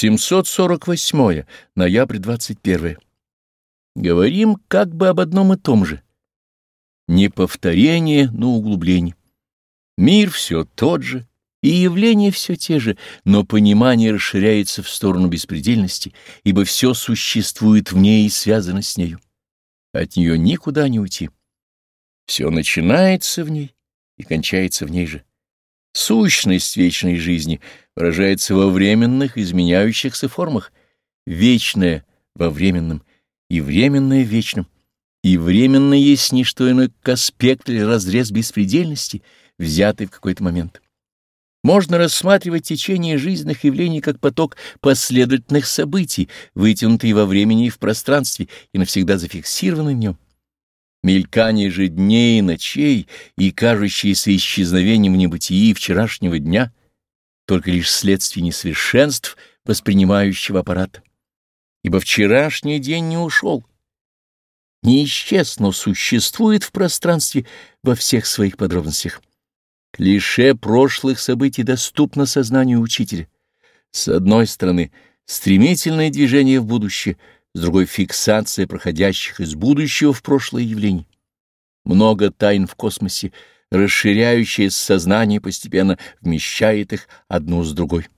748. Ноябрь 21. Говорим как бы об одном и том же. Не повторение, но углубление. Мир все тот же, и явления все те же, но понимание расширяется в сторону беспредельности, ибо все существует в ней и связано с нею. От нее никуда не уйти. Все начинается в ней и кончается в ней же. Сущность вечной жизни выражается во временных, изменяющихся формах, вечное во временном и временное в вечном. И временно есть не что иное, как аспект или разрез беспредельности, взятый в какой-то момент. Можно рассматривать течение жизненных явлений как поток последовательных событий, вытянутый во времени и в пространстве и навсегда зафиксированный в нем. Мелькание же дней и ночей и кажущееся исчезновением в небытии вчерашнего дня только лишь следствие несовершенств воспринимающего аппарата. Ибо вчерашний день не ушел, не исчез, но существует в пространстве во всех своих подробностях. Клише прошлых событий доступно сознанию учителя. С одной стороны, стремительное движение в будущее — с другой — фиксация проходящих из будущего в прошлое явлений. Много тайн в космосе, расширяющее сознание постепенно вмещает их одну с другой.